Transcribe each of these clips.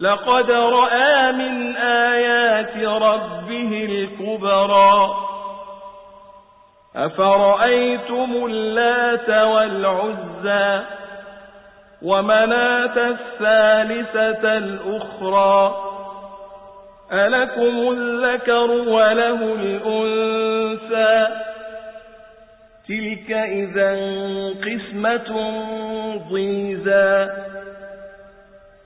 لقد رأى من آيات ربه الكبرى. أفرأيتم اللات والعزى ومناة الثالثة الأخرى؟ ألكم الذكر وله الأنثى. تلك إذا قسمة ضيزى.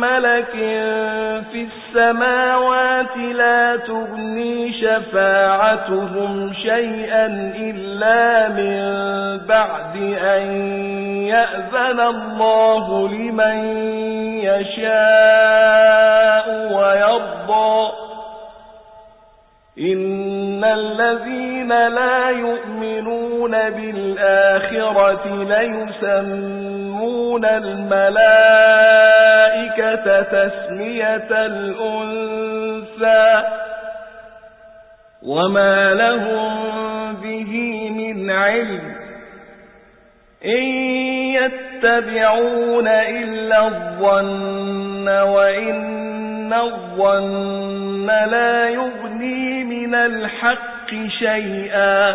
ملك في السماوات لا تغني شفاعتهم شيئا إلا من بعد أن يأذن الله لمن يشاء ويرضى. إن الذين لا يؤمنون بالآخرة ليسمون الملائكة تسمية الأنثى وما لهم به من علم إن يتبعون إلا الظن وإن الظن لا يغني من الحق شيئا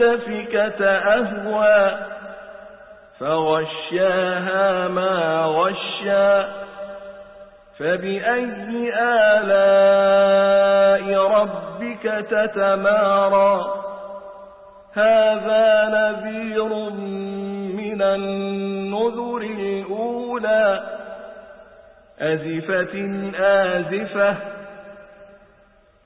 والمؤتفكة أهوى فغشاها ما غشا. فبأي آلاء ربك تتمارى؟ هذا نذير من النذر الأولى. أزفة آزفة